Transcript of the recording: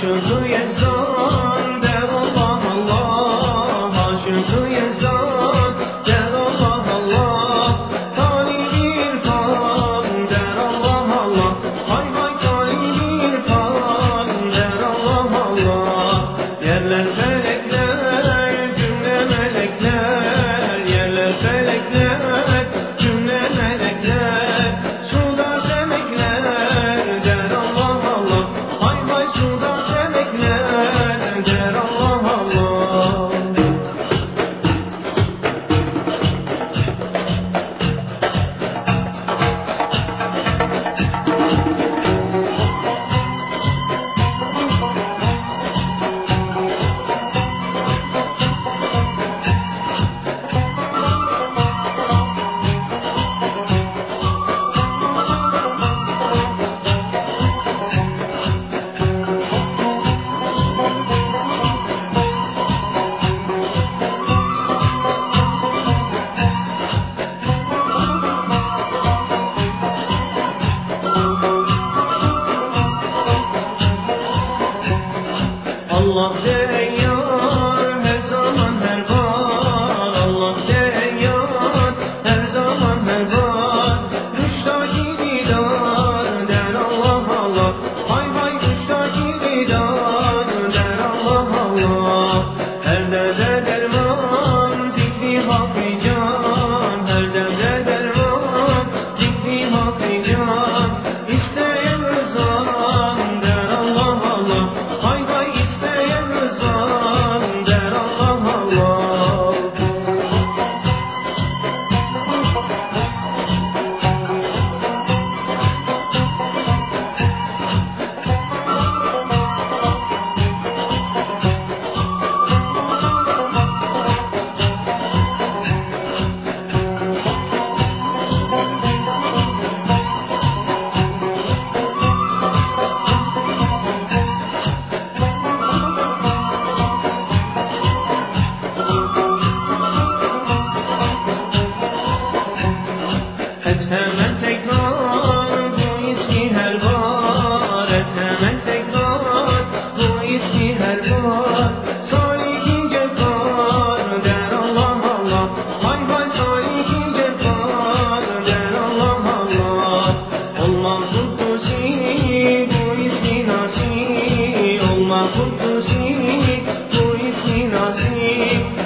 这歌 Allah deyar baret hemen tekrar Bu içki her baret hemen tekrar Bu içki her bar Salih-i Cebbar der Allah Allah. Hay hay Salih-i Cebbar der Allah Allah. Olmaz Kuddusi bu içki nasi Olmaz Kuddusi bu içki nasi